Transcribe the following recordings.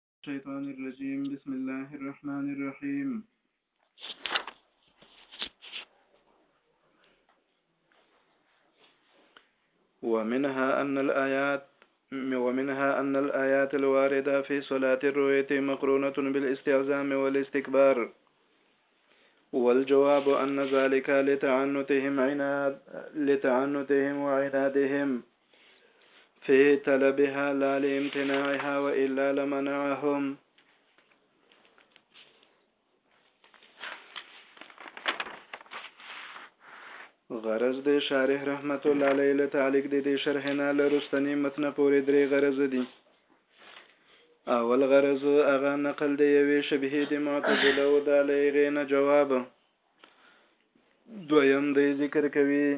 الشيطان الرجيم بسم الله الرحمن الرحيم ومنها أن الآيات ومنها أن الآيات الواردة في صلاة الرؤية مقرونة بالاستعزام والاستكبار والجواب أن ذلك لتعنتهم عناد لتعنتهم وعنادهم في طلبها لا لامتناعها وإلا لمنعهم غرض د شارح رحمت الله علیه له تعلق د دې شرح نه لرستنی متن پورې درې غرض دي اول غرض هغه نقل دی یوې شبهه د معتزله او د لغې نه جواب دویم دی ذکر کوي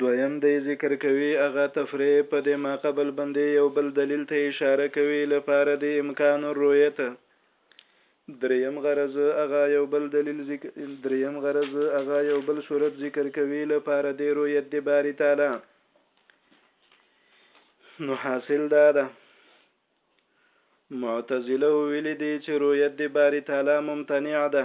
دویم دی ذکر کوی هغه تفریع په دی ماقبل بندی یو بل دلیل ته اشاره کوی لپاره دی امکان الرویه ته دریم غرض هغه یو بل دلیل ذکر دریم غرض هغه یو بل صورت ذکر کوی لپاره دی رویت دی باری تعالی نو حاصل دا ده معتزله ویل دي چې رویت دی باری تعالی ممتنع ده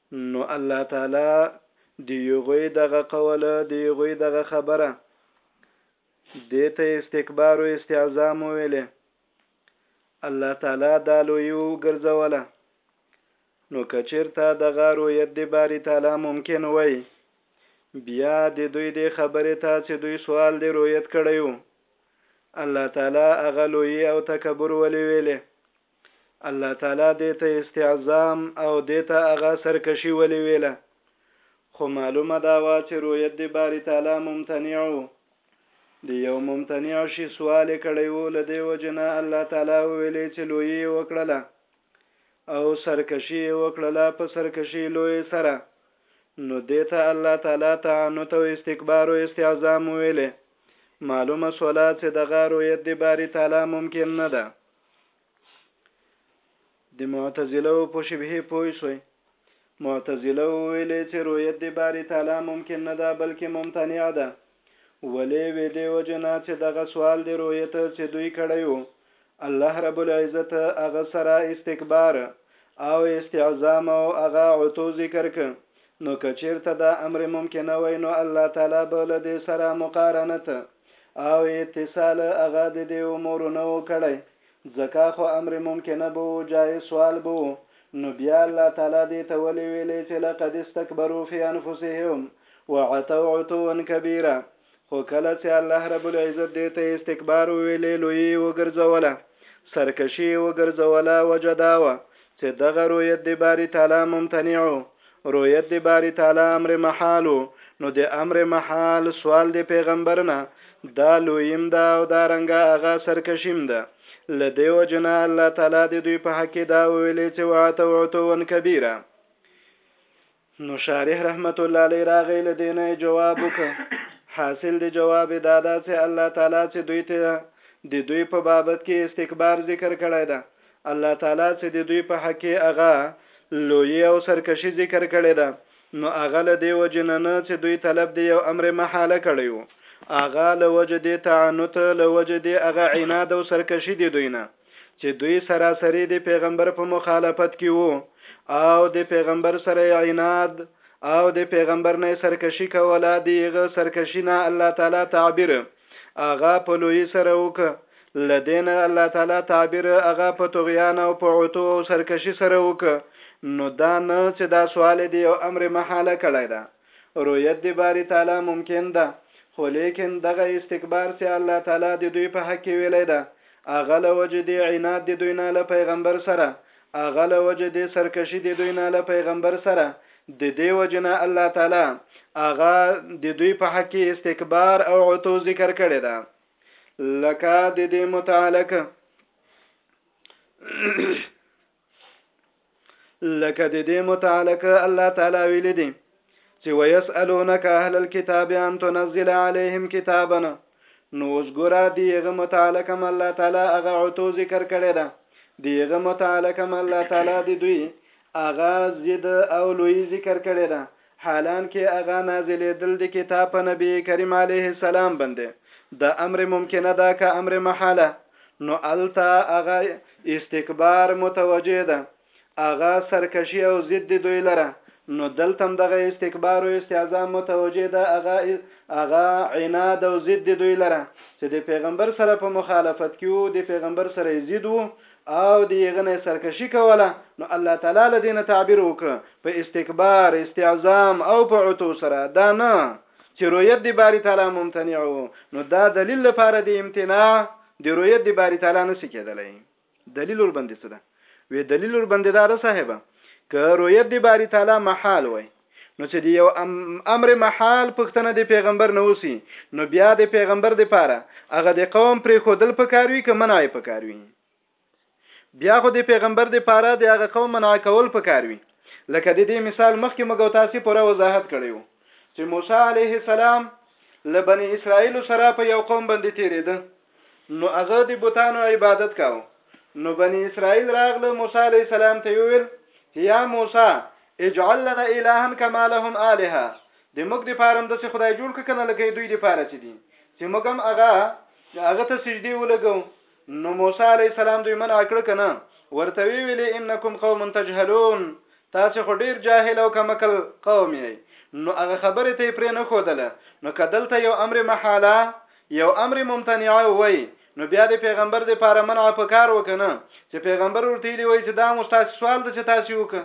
نو الله تعالی د يغوی دغه قول، د يغوی دغه خبره، دې ته استکبار او استعظام وويلې، الله تعالی دا لويي وګرځوله، نو که چېرته دغه رويت د باري تعالی ممکن وای، بيا د دوی دې خبرې ته چې دوی سوال د رويت کړی وو، الله تعالی هغه لويي او تکبر ولې ويلې، الله تعالی دې ته استعظام او دې ته هغه سرکشي ولې ویله؟ خو معلومه دا وه چې رویت د باري تعالی ممتنع و. د یو ممتنع شي سوال یې کړی و، له دې وجې نه الله تعالی وویلې چې لویي یې وکړله او سرکشي یې وکړله په سرکشي لویې سره، نو دې ته الله تعالی تعنت او استکبار او استعظام ویلې، معلومه سوله چې دغه رویت د باري تعالی ممکن نه ده. د معتزله په شبهه پوي سوی معتزله ویلې چې رؤیت د باری تعالی ممکن نه ده بلکې ممتنع ده ولې وې دی وجنا چې دغه سوال د رؤیت چې دوی کړی وو الله رب العزت هغه سره استکبار او استعظام او هغه عتو ذکر ک نو که چېرته دا امر ممکنه وای نو الله تعالی به له دې سره مقارنت او اتصال هغه د دې امورو نه وو کړی ځکه خو امر ممکنه به وو جائز سوال به وو نو بیا الله تعالی دې ته ولې ویلې چې لقد استکبروا فی انفسهم وعتوا عتوا کبیرا خو کله چې الله رب العزت دې ته استکبار ویلې لوی وګرځوله سرکشي وګرځوله وجداوه چې دغه رویت د باری تعالی ممتنع رویت د باری تعالی امر محال نو د امر محال سوال د پیغمبر نه دا لویم دا او دا رنګه هغه سرکشیم ده لدی وجنه الله تعالی د دوی په حق دا ویلې چې وعتو عتو کبیره نو شارح رحمت الله علیه راغی له دې نه یې جواب وکړ، حاصل د جواب یې دا ده چې الله تعالی چې دوی ته د دوی په بابت کې استکبار ذکر کړی ده، الله تعالی چې د دوی په حق کې هغه لویي او سرکشي ذکر کړې ده، نو هغه له دې وجې نه نه چې دوی طلب د یو امر محاله کړی وو، هغه له وجې د تعنت له وجې د هغه عناد او سرکشي د دوی نه. چې دوی سراسری د پیغمبر په مخالفت کې وو او د پیغمبر سره عناد او د پیغمبر نه سرکشي کوله دیغه سرکشي نه الله تعالی تعبیر اغا په لوی سره وک لدین الله تعالی تعبیر اغا په طغیان او په عتو او سرکشي سره وک نو دا نه چې دا سوال دی او امر محاله کړی ده رویت د باری تعالی ممکن ده خو لیکن دغه استکبار څه الله تعالی د دوی په حق کې ویلی ده هغه له وجې د عناد د دوی نه له پیغمبر سره هغه له وجې د سرکشی د دوی نه له پیغمبر سره ددې وجې نه الله تعالی هغه د دوی په حق کې استکبار او عتو ذکر کړی ده لکه د دې متعلق لکه د دې متعلق الله تعالی ویل دي چې ويسالونک اهل الكتاب ان تنزل عليهم کتابا نو اوس ګورا دیغه متعلق هم الله تعالی هغه عتو ذکر کړی دا دیغه متعلق هم الله تعالی دی دوی هغه زید او لوی ذکر کړی دا حالانکه هغه نازلېدل د کتاب په نبي کریم علیه السلام باندې د امر ممکنه ده که امر محاله نو هلته هغه استکبار متوجه ده هغه سرکشي او ضد دي دوی لره نو دلته هم دغه استکبار او استعظام متوجه ده هغه هغه عناد او ضد دي دوی لره چې د پیغمبر سره په مخالفت کې وو د پیغمبر سره یې ضد وو او د هغه نه یې سرکشي کوله، نو الله تعالی له دې نه تعبیر وکړ په استکبار، استعظام او په عتو سره، دا نه چې رؤیت د باري تعالی ممتنع وو، نو دا دلیل لپاره د امتناع د رؤیت د باري تعالی نه سي کېدلای. دلیل ورباندې څه ده؟ وې دلیل ورباندې دا ده صاحبه که رؤیت د باري تعالی محال وای، نو چې د یو ام امر محال پښتنه د پیغمبر نه وسی نو بیا د پیغمبر د پاره هغه د قوم پرې خودل پکاروي که منع پکاروي بیا خو د پیغمبر د پاره د هغه قوم منع کول پکاروي لکه د دې مثال مخکې مګو تاسو پوره وضاحت کړیو چې موسی علیه السلام لبنی اسرائیل سره په یو قوم باندې تیرېده نو هغه د بوتانو عبادت کاو نو بنی اسرائیل راغله موسی علی السلام ته ویل یا موسی اجعل لنا الها کما لهم الها د موږ د پاره د څه خدای جوړ کنه لکه دوی د پاره چې دي چې موږ هم هغه هغه ته سجدي ولګو نو موسی علی السلام دوی منع کړ کنه ورته ویل انکم قوم تجهلون تاسو خو ډیر جاهل او کمکل قوم یې نو هغه خبره ته پرې نه خودله نو کدلته یو امر محاله یو امر ممتنعه وی نو بیا د پیغمبر د پاره منع په کار وه کنه چه پیغمبر ورته ویلی وی چه دا مو ستاسی سوال ده چه تاسی وکه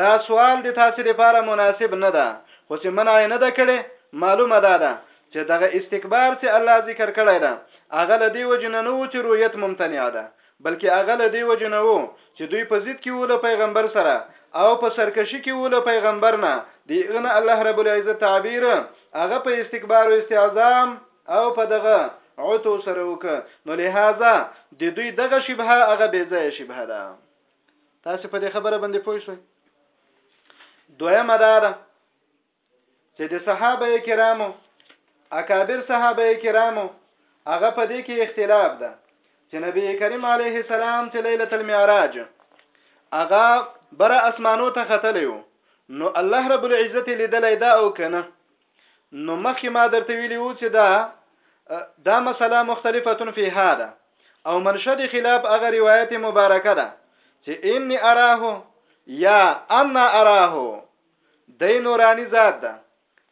دا سوال د تاسی د پاره مناسب نه ده خو چه منع یې نه ده کړی معلومه دا ده چه دغه استکبار چه الله ذکر کړی ده هغه له دی وجی نه نه وو چه رویت ممتنعه ده بلکه هغه له دې وجې نه وو چې دوی په ضد کې وو له پیغمبر سره او په سرکشي کې وو له پیغمبر نه دی هغه نه الله رب العزت تعبیر هغه په استکبار او استعظام او په دغه عتو سره وک نو لهدا د دوی دغه شبهه هغه بې ځای شبهه ده تاسو په دې خبره باندې پوه شئ دویمه دا ده چې د صحابه کرامو اکابر صحابه کرامو هغه په دې کې اختلاف ده چې نبی کریم علیه السلام چې ليله المعراج هغه بر اسمانو ته ختلی وو نو الله رب العزت لیدلی دا او کنه نو مخکې ما درته ویلی وو چې دا دا مسله مختلفه فی هذا او منشد خلاف هغه روایت مبارکه ده چې انی اراه یا انا اراه دی نورانی ذات ده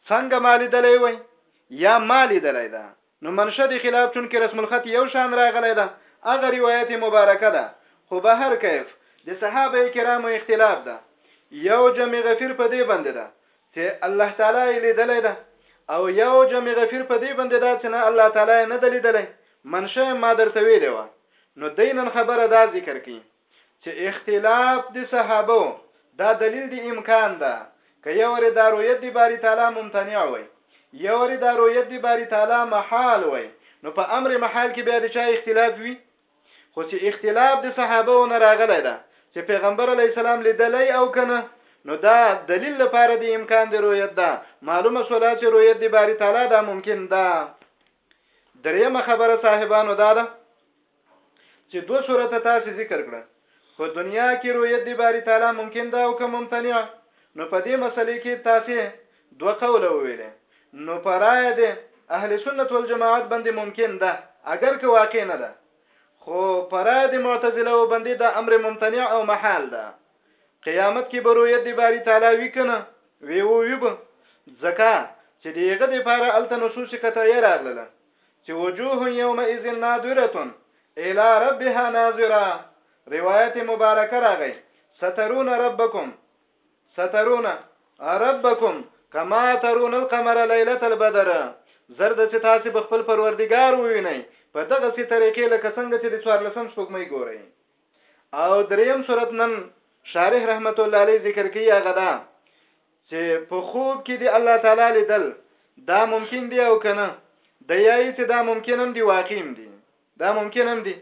څنګه ما لیدلی وای یا ما لیدلی ده نو منشه دی خلاف چون کې رسم الخط یو شان راغلی ده هغه روایت مبارکه ده خو به هر کیف د صحابه کرامو اختلاف ده یو جمع غفیر په دې باندې ده چې الله تعالی یې لیدلی ده او یو جمع غفیر په دې باندې ده چې نه الله تعالی نه دلیدلی منشه ما درته ویلې و نو دینن خبره دا ذکر کړي چه اختلاف د صحابو دا دلیل د امکان ده که یو ری دا رویت د باری تعالی ممتنع وی یو ری دا رویت د باری تعالی محال وی نو په امر محال کی بیا د چا اختلاف وی خو چه اختلاف د صحابو نه راغلی ده چه پیغمبر علیه السلام لیدلی او کنه نو دا دلیل لپاره د امکان د رویت ده معلومه شولا چه رویت د باری تعالی دا ممکن ده دریمه خبره صاحبانو دا ده چې دوه صورت تاسو ذکر کړه په دنیا کې رؤیت دی باری تعالی ممکن ده او که ممتنع نو په دې مسلې کې تاسو دوه قول ویل نو پرای ده اهل سنت والجماعت باندې ممکن ده اگر که واقع نه ده خو پرای ده معتزله وبندې دا امر ممتنع او محال ده قیامت کې برویت دی باری تعالی وی کنه وی او وی به ځکه چې دیغه د پاره الته نصوص قطعیه راغله چې وجوه یوم اذ ناظره الی ربها ناظره روایت مبارکه راغی سترون ربکم سترون ربکم کما ترون القمر ليله البدر زرد چې تاسو بخپل پروردگار ووینئ په دغه سي طریقې لکه څنګه چې د 14 سپوږمۍ ګورئ او دریم صورت نن شارح رحمت الله علیه ذکر کوي هغه دا چې په خوب کې دی الله تعالی لیدل دا ممکن دی او کنه د یای چې دا ممکن هم دی واقعیم دی دا ممکن هم دی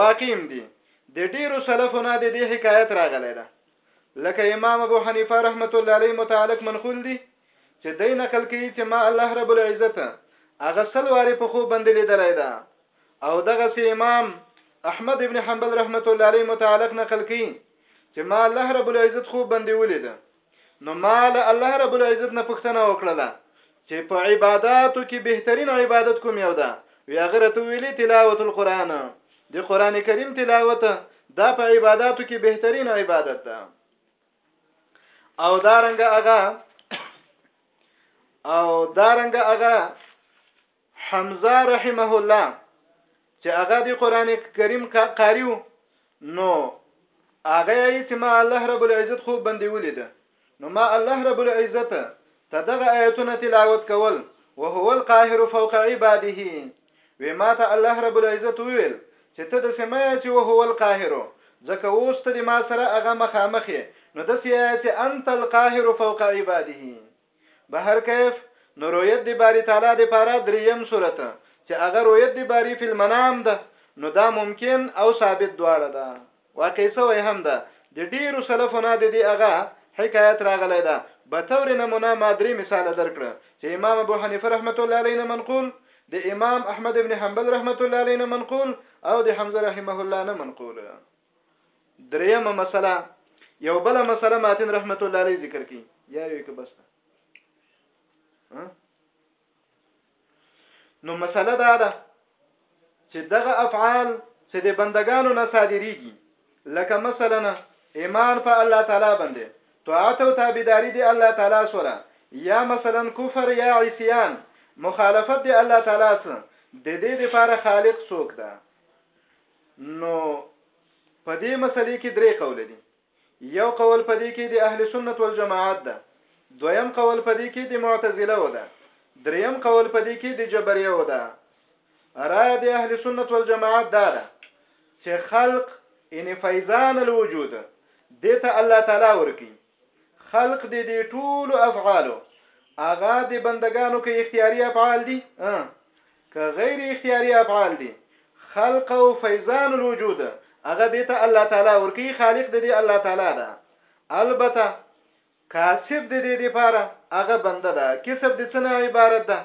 واقعیم دی د ډیرو سلفونو د دې حکایت راغلی ده لکه امام ابو حنیفه رحمت الله علیه متعلق منقول دی چې دای نقل کوي چې ما الله رب العزت هغه سلواري په خو بند لیدلای دا او دغه سي امام احمد ابن حنبل رحمت الله علیه متعلق نقل کړي چې ما الله رب العزت خوب باندې ولید نو ما له الله رب العزت نه پوښتنه وکړه چې په عبادتو کې بهترین عبادت کوم یو ده وی هغه رته ویلي تلاوت القرآن د قران کریم تلاوت دا په عبادتو کې بهترین عبادت ده او دارنګ هغه او دارنګ هغه حمزه رحمه الله چې هغه د قران کریم قاری وو نو هغه یې چې ما الله رب العزت خوب باندې ولید نو ما الله رب العزت ته دغه آیتونه تلاوت کول وهو القاهر فوق عباده وی ما ته الله رب العزت ویل چې ته د سمه چې وهو القاهر ځکه اوس ته د ما سره هغه مخامخې نو د سیه چې انت القاهر فوق عباده بهر کیف نو رویت د باری تعالی د پاره دریم صورت چې هغه رویت د باری فی المنام ده نو دا ممکن او ثابت دواړه ده واقع سوی هم ده د ډیرو سلفو نه د دې هغه حکایت راغلی ده بطور نمونه ما درې مثاله درکړه چې امام ابو حنیفه رحمت الله علیه نه منقول د امام احمد ابن حنبل رحمت الله علیه نه منقول او د حمزه رحمه الله نه منقول درېمه مسله یو بل مسله ماتن رحمت الله علیه ذکر کړي یا یو کې بس ده نو مسله دا ده چې دغه افعال چې د بندگانو نه صادریږي لکه مثلا ایمان په الله تعالی باندې طاعت او تابعداري دی الله تعالی سره یا مثلا کفر یا عصیان مخالفت دی الله تعالی سره د دې لپاره خالق څوک ده نو په دې مسلې کې درې قول دي یو قول په دې کې د اهل سنت والجماعت ده دویم قول په دې کې د معتزله و ده دریم قول په دې کې د جبريه و ده رائے د اهل سنت والجماعت دا ده چې خلق ان فیضان الوجود دته الله تعالی ورکی خلق دې دې ټول افعالو اغا د بندگانو کې اختیاري افعال دي که غیر اختیاري افعال دي خلق او فیضان الوجود هغه دې ته الله تعالی ورکی خالق دې دې الله تعالی ده البته کاسب دې دې لپاره هغه بنده ده کسب دې څنګه عبارت ده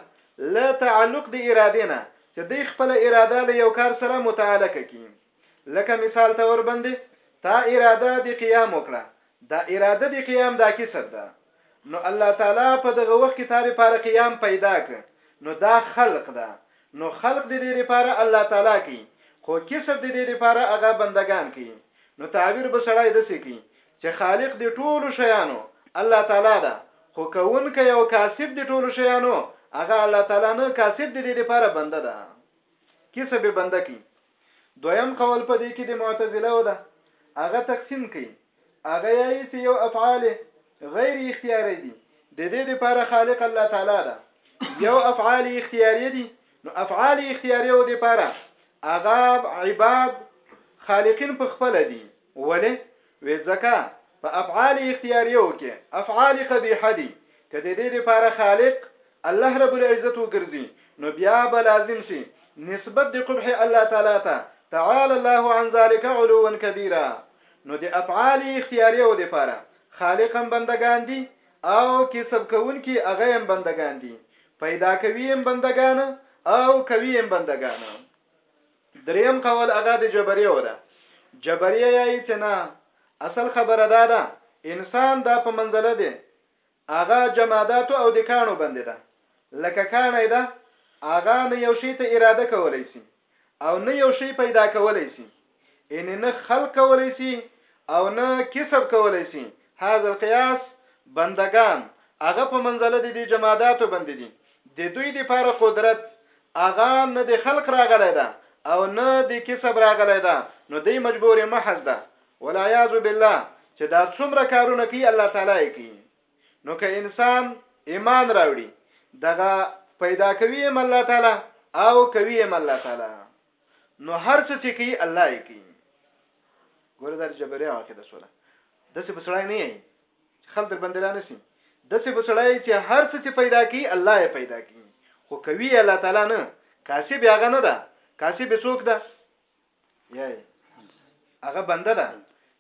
لا تعلق دې اراده نه چې دې خپل اراده له یو کار سره متعلق کی لکه مثال ته وربندې تا اراده د قیام وکړه دا اراده د قیام دا کسب ده نو الله تعالی په دغه وخت کې تا لپاره قیام پیدا کړ نو دا خلق ده نو خلق د دې لپاره الله تعالی کوي خو کسب د دې لپاره هغه بندگان کوي نو تعبیر به سړی دسې کوي چې خالق د ټولو شیانو الله تعالی ده خو کوونکی او کاسب د ټولو شیانو هغه الله تعالی نه کاسب د دې لپاره بنده ده کسب بنده کوي دویم قول په دې کې د معتزله او ده هغه تقسیم کوي هغه یایي چې یو افعال غیر اختیاري دي د دې لپاره خالق الله تعالی ده یو افعال اختیاري دي نو افعال اختیاري او لپاره هغه عباد خالقین په خپل دي ولې؟ وې ځکه په افعال اختیاریو کې افعال قبیحه دي، که د دې لپاره خالق الله رب العزت وګرځي نو بیا به لازم شي نسبت د قبح الله تعالی ته تعالی الله عن ذلک علوا کبیرا نو د افعال اختیاریو لپاره خالق هم بندګان دي او کسب کوونکي هغه هم بندګان دي پیدا کوي هم بندګان او کوي هم بندګان دریم قول هغه د جبریو ده. جبریه یایي چې نه، اصل خبره دا ده، انسان دا په منزله د هغه جماداتو او د کاڼو بندې ده. لکه کاڼی ده، هغه نه یو شي ته اراده کولی شي او نه یو شي پیدا کولی شي، اینې نه خلق کولی شي او نه کسب کولی شي، هذا القیاس، بندګان هغه په منزله د دې جماداتو بندې دي ددوی دپاره قدرت هغه نه د خلق راغلی ده او نه د کسب راغلی ده نو دی مجبور محض ده والعیاذ بالله چې دا څومره کارونه کوي الله تعالی یې کوي نو که انسان ایمان راوړي دغه پیدا کوي هم الله تعالی او کوي هم الله تعالی نو هر څه چې کوي الله یې کوي ګوره دا جبري عقیده شوله داسې به سړی نه یي چې خلک در باندې را نه شي داسې به سړی چې هر څه چې پیدا کوي الله یې پیدا کوي خو کوي الله تعالی نه کاسب هغه نه ده کاسب څوک ده یی هغه بنده ده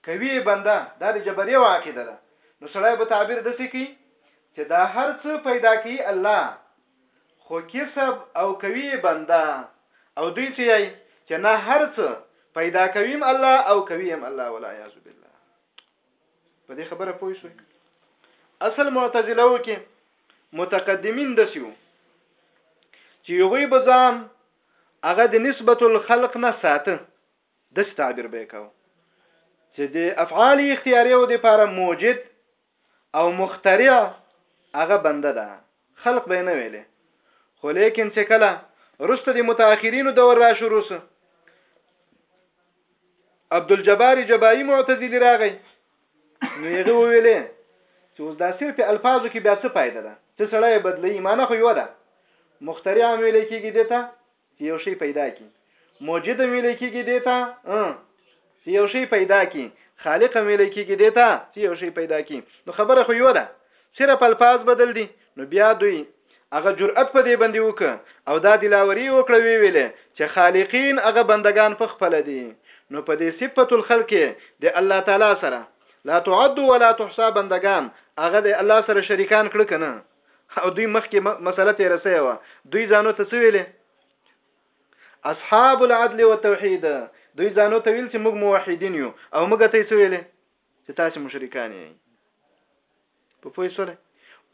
کوي بنده دا د جبري عقیده ده نو سړی به تعبیر داسې کوي چې دا هر څه پیدا کوي الله خو کسب او کوي يې بنده او دوی څه يي چې نه هر څه پیدا کویم الله او کوي هم الله ولا یعذ بالله په دې خبره پوه شئ اصل معتزله و کې متقدمین د سیو چې یوغي بزام هغه د نسبت الخلق نه ساته د تعبیر به کاو چې د افعال اختیاري او د لپاره موجد او مخترع هغه بنده ده خلق به یې نه ویلې خو لیکن چې کله رسته د متأخرینو دور را شروع سو عبدالجبار جبایی معتزلی راغی نو یې وویلې چې اوس دا صرف الفاظو کې بیا څه فائدہ ده چې سړی بدلی ایمانه خو یو ده مخترع هم ویل کېږي دته چې یو شی پیدا کی موجد هم ویل کېږي دی ته چې یو شی پیدا کی خالق هم ویل کېږي دی ته چې یو شی پیدا کی نو خبره خو یو ده صرف الفاظ بدل دي نو بیا دوی هغه جرأت په دې باندې وک او دا دلاوري وکړه وی ویل چې خالقین هغه بندگان په خپل دي نو په دې صفت الخلق د الله تعالی سره لا تعد ولا تحصى بندگان هغه د الله سره شریکان کړ کنه او دوی مخکې مسله تیر سوی و دوی ځانو ته څه ویلې اصحاب العدل والتوحید دوی ځانو ته ویل چې موږ موحدین یو او موږ ته څه ویلې چې تاسو مشرکان یې په پوه سره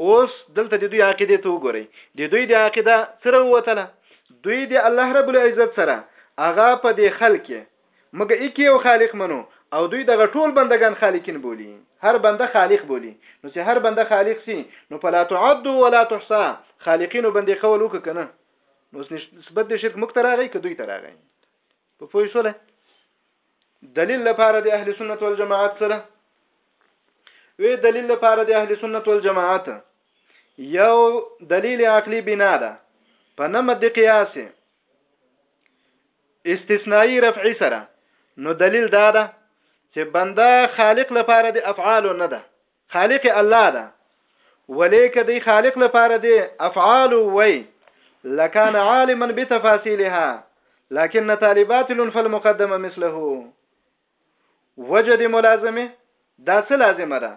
اوس دلته د دوی عقیده ته وګورئ د دوی د عقیده سره وتله دوی د الله رب العزت سره هغه په دې خلک موږ ایکه یو خالق منو او دوی دغه ټول بندګان خالقین بولی هر بنده خالق بولی نو سی هر بنده خالق سی نو فلا تعد ولا تحصا خالقین بندې قول وک کنه نو نسبت د شرک مکتر راغی که دوی تراغی په پوه شوله دلیل لپاره د اهل سنت والجماعت سره وی دلیل لپاره د اهل سنت والجماعت یو دلیل عقلی بنا ده په نه مد قیاس استثنایی رفعی سره نو دلیل دا ده چې بنده خالق لپاره د افعال نه ده خالق الله ده ولیک دی خالق لپاره د افعال وی لکان عالما بتفاصيلها لكن طالبات فالمقدمه مثله وجه د ملازمه دا څه لازمه ده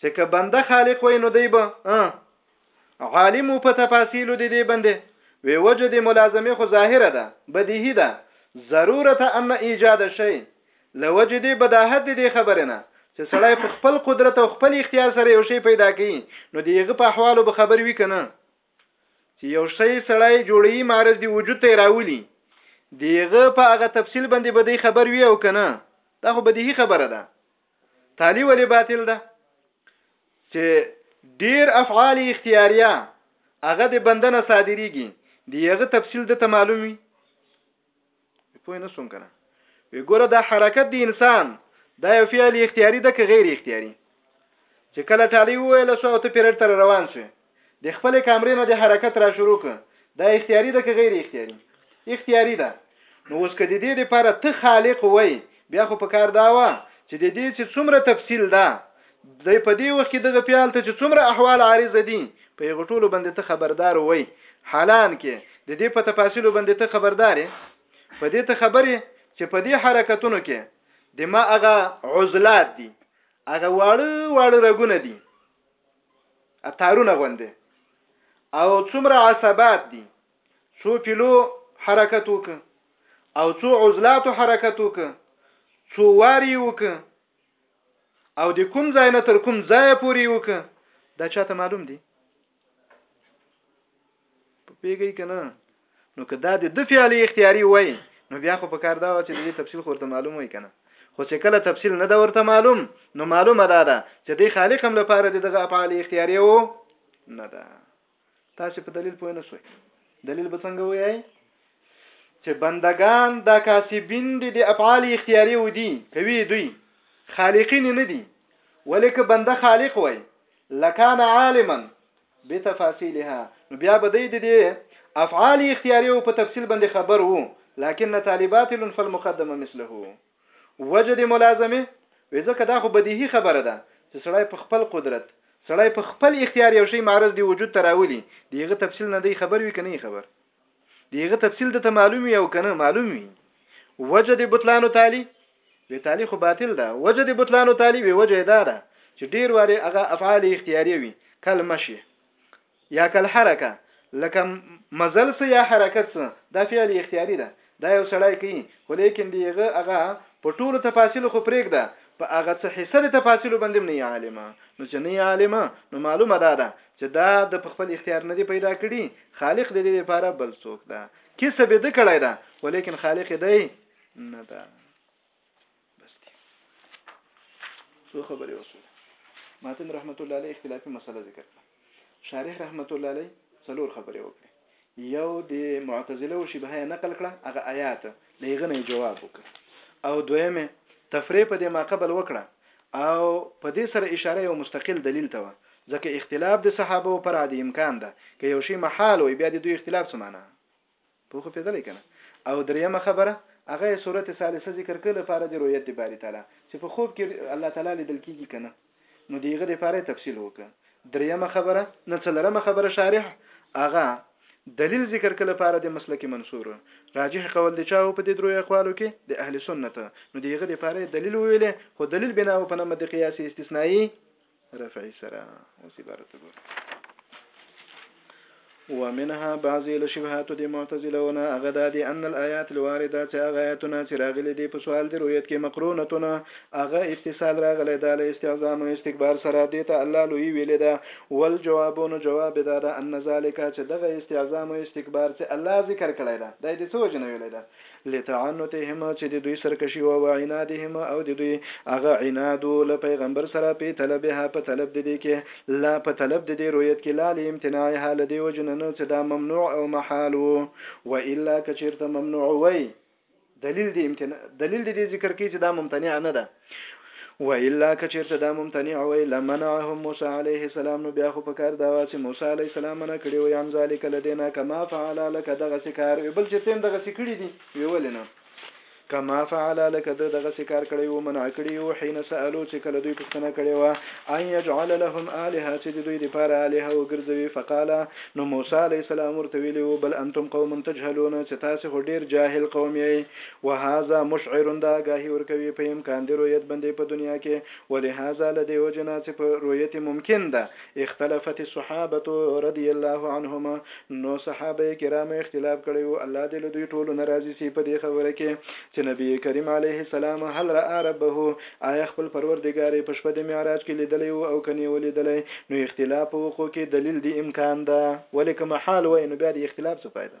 چې که بنده خالق وای نو دی به عالم په تفاصیل د دې بنده وی وجه د ملازمه خو ظاهره ده بدیهی ده ضرورت ان ایجاد شی لوجه دې بداهت دې خبره نه چې سړی په خپل قدرت او خپل اختیار سره یو شی پیدا کړي نو دیغه په احوالو به خبر وی کنه چې یو شی سړی جوړی مارز دی وجود ته راولي دیغه په هغه تفصیل باندې به دی خبر وی او کنه دا خو بدیهی خبره ده تالی ولی باطل ده چې ډیر افعال اختیاریه هغه د بندنه صادریږي دیغه تفصیل د ته معلوم وي پوه نه سوم کنه وی ګوره دا حرکت دی انسان دا یو فعل اختیاري ده که غیر اختیاري چې کله ټالی وویل سو او ته پیرډ تر روان سو د خپل کامرې نه د حرکت را شروع ک دا اختیاري ده که غیر اختیاري اختیاري ده نو اوس کدی دې لپاره ته خالق وای بیا خو په کار دا و چې د دې چې څومره تفصیل ده دی په دی وخت کی دغه پیال ته چی څومره احوال عارض دی په هغو ټولو باندی ته خبردار وی حالان کی ددی په تفاصیلو باندی ته خبردار یی په دی ته خبر یی چی په دی حرکتونو کی د ما هغه عزلات دی هغه واړه واړه رګونه دی اتارونه غوندي او څومره عصبات دي څو پیلو حرکت وک او څو عزلات حرکت وک څو واری وک او د کوم ځای نه تر کوم ځای پورې وک دا چاته معلوم دي په پیګی کنه نو کدا د د فعلی اختیاري وای نو بیا خو په کار دا و چې د تفصیل خورته معلوم وای کنه خو چې کله تفصیل نه دا ورته معلوم نو معلومه ده ده چې د خالق هم لپاره دغه افعال اختیاري وو نه ده تاسو په دلیل پوه نه شوي دلیل به څنګه وایي چې بندگان دا کاسبین دي د افعال اختیاري ودي کوي دوی خالقین نه دي ولیک بنده خالق وای لکان عالما بتفاصيلها نو بیا به د دې افعال اختیاري او په تفصیل باندې خبر وو لكن طالبات فالمقدمه مثله وجه دې ملازمه وې ځکه دا خو بدیهي خبره ده چې سړی په خپل قدرت سړی په خپل اختیار یو شی معرض دی وجود ته راولي د هغه تفصیل نه دی خبر وي که نه خبر د هغه تفصیل د ته معلوم وي او که نه معلوم وي وجه دې بطلان او تالي وې تالي خو باطل ده وجه دې بطلان او تالي وې وجه دا ده چې ډیر واره هغه افعال اختیاري وي کلمه شي یا کالحرکه، لکه مزل سه یا حرکت سه، دا فعل اختیاري ده، دا یو سړی کوي، خو لیکن د هغه هغه په ټولو تفاصیلو خو پرېږده، په هغه څه حصه د تفاصیلو باندې هم نه یې عالم، نو چې نه یې عالم، نو معلومه دا ده چې دا ده په خپل اختیار نه دي پیدا کړي، خالق د دې لپاره بل څوک ده، کسب یې ده کړی ده، خو لیکن خالق یې دی نه ده. بس دی څو خبرې وسول ماتن رحمت الله علیه اختلافي مسله ذکر کړه شارح رحمت الله علیه څلور خبرې وکړي یو د معتزله او شبهه نقل کړه هغه آیات دغه نه جواب وکړه او دویمه تفریح په دې ما قبل وکړه او په دې سره اشاره یو مستقل دلیل ته و ځکه اختلاف د صحابه او پر عادي امکان ده که یو شی محال وي بیا د دوی اختلاف څه معنی پوښتیدلی کنه او دریمه خبره هغه یې صورت ثالثه ذکر کړ لپاره د رویت د باری تعالی چې په خوب کې الله تعالی لیدل کیږي کنه نو د هغه لپاره یې تفصیل وکړ دریمه خبره نه څلرمه خبره شارح هغه دلیل ذکر کړ لپاره د مسلک منصور راجح قول د چاو په دې درو اقوالو کې د اهل سنت نو د هغه لپاره دلیل ویلې خو دلیل بنا په نمد قیاس استثنایی رفعي سره اوس عبارت وګورئ ومنها بعضی له شبهات د معتزلهونه هغه دا دي ان الآيات الوارده چې هغه آیاتونه چې راغلي دي په سوال د رؤیت کې مقرونتونه هغه اتصال راغلی دا له استعظام او استکبار سره دې ته الله لوی ویلې ده ول جوابونو جواب دا ده ان ذالک چې دغه استعظام او استکبار چې الله ذکر کړی ده دا د څه وجه نه ویلې ده لتعنتهم چې د دوی سرکشي وه وعنادهم او د دوی هغه عناد و له پیغمبر سره پې طلبها په طلب د دې کې لا په طلب د دې رویت کې لا لامتناعها له دې وجې نه نه چې دا ممنوع او محال و والا که چېرته ممنوع وی دلیل د امتناع دلیل د دې ذکر کوي چې دا ممتنع نه ده. والا که چېرته دا ممتنع وای لمنعهم موسی علیه السلام نو بیا خو په کار دا وه چې موسی علیه السلام منع کړي وای عن ذلک له دې نه کما فعل لکه دغسې کار وي بل چېرته هم دغسې کړي دي وی ولې نه کما فعل لکه د دغه سکار کړی وو منع کړی وو حين سالو چې کله دوی پوښتنه کړې و ان يجعل لهم الها چې دوی د پاره الها وګرځوي فقال نو موسی عليه السلام ورته ویلی وو بل انتم قوم تجهلون چې تاسو هډیر جاهل قوم یې وهذا مشعر دا اګاهي ورکوي په امکان د رویت بندې په دنیا کې ولهذا له دې وجې نه چې په رویت ممکن ده اختلفت الصحابة رضي الله عنهم نو صحابه کرامو اختلاف کړی وو الله دې له دوی ټولو نه راضي شي په دې خبره کې چې نبي کریم علیه السلام هل رأى ربه آیا خپل پروردګار یې په شپه د معراج کې لیدلی وو او که نې و لیدلی نو اختلاف په وقوع کې دلیل د امکان ده ولې که محال وای نو بیا د اختلاف څه فایده.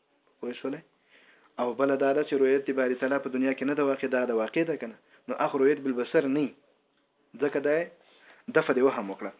پوه شولی او بل دا ده چې رویت دی باری تعالی په دنیا کې نه ده واقع دا د واقع ده کنه نو اخ رویت بالبصر نه ځکه دا دفه دی وهم وکړه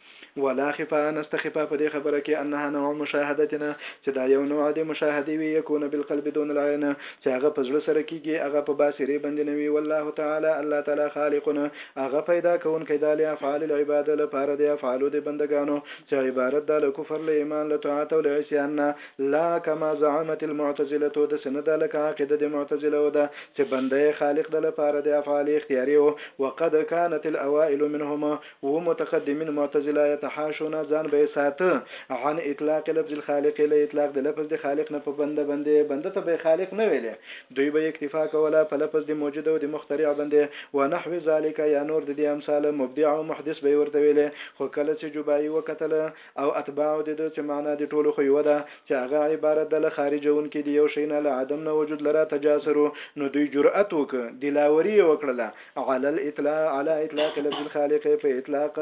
ولا خفا نستخفا په دې خبره کې انها نوع مشاهدتنا چې دا یو نوع دی مشاهدي وي یکونه بالقلب دون العين چې هغه په زړه سره کیږي هغه په باسرې باندې نه وي والله تعالی الله تعالی خالقنا هغه پیدا کون کې د افعال العباد لپاره د افعال د بندگانو چې عبارت ده له کفر له ایمان له طاعت او له عصيان نه لا کما زعمت المعتزلة دسې نه ده لکه عقیده د معتزلؤ ده چې بنده یې خالق ده لپاره د افعال اختیاري ؤ وقد کانت الاوائل منهم وو متقدمین معتزله یتحاشون ځان به یې ساته عن اطلاق لفظ الخالق له اطلاق د لفظ د خالق نه په بنده باندې بنده ته به یې خالق نه ویلې دوی به اکتفا کوله په لفظ د موجد او د مخترع باندې ونحو ذلک یا نور د دې امثال مبدع او محدث به یې ورته ویلې خو کله چې جبائی وکتل او اتباع د ده څه معنی د ټولو خو یوه ده چې هغه عبارت ده له خارجوونکي د یو شي نه له عدم نه وجود لره تجاسرو نو دوی جرأت وکړ دلاوري یې وکړله علی الاطلاع علی اطلاق لفظ الخالق په اطلاق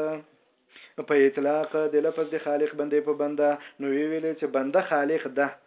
په اطلاق د لفظ د خالق بندې په بنده نو وی ویلې چې بنده خالق ده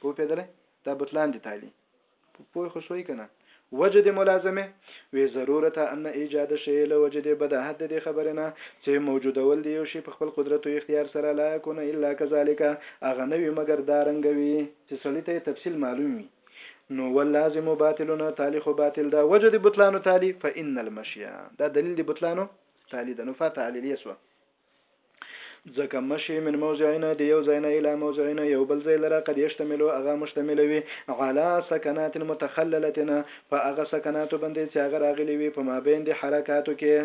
پو پیدلې دا بطلان دي تالي پوه خو شوي کنه وجه د ملازمه وی ضرورت ان ایجاد شی له وجه د بداحت د خبر نه چې موجودول دی یو شی په خپل قدرت او اختیار سره لا کونه الا کذالک اغه نه وی مگر دارنګ وی چې سړی ته تفصیل معلوم وی نو ولازم باطلنا تالی خو باطل دا وجه د بطلانو تالی فان المشیا دا دلیل د بطلانو تالی د نفات علیلیه سو ځکه مشي من موضعین د یو ځای نه اله موضعین یو بل ځای لره قد یشتملو هغه مشتملوي علا سکنات متخللتنا په هغه سکناتو باندې چې هغه راغلي وي په مابین د حرکاتو کې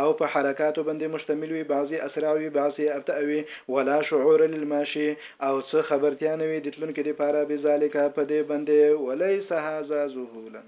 او په حرکاتو باندې مشتمل وي بعضي اسرع وي بعضي ابطأ وي ولا شعور للماشي او څه خبرتیا نه وي د تلونکي لپاره بذالک په دې باندې وليس هذا ذهولا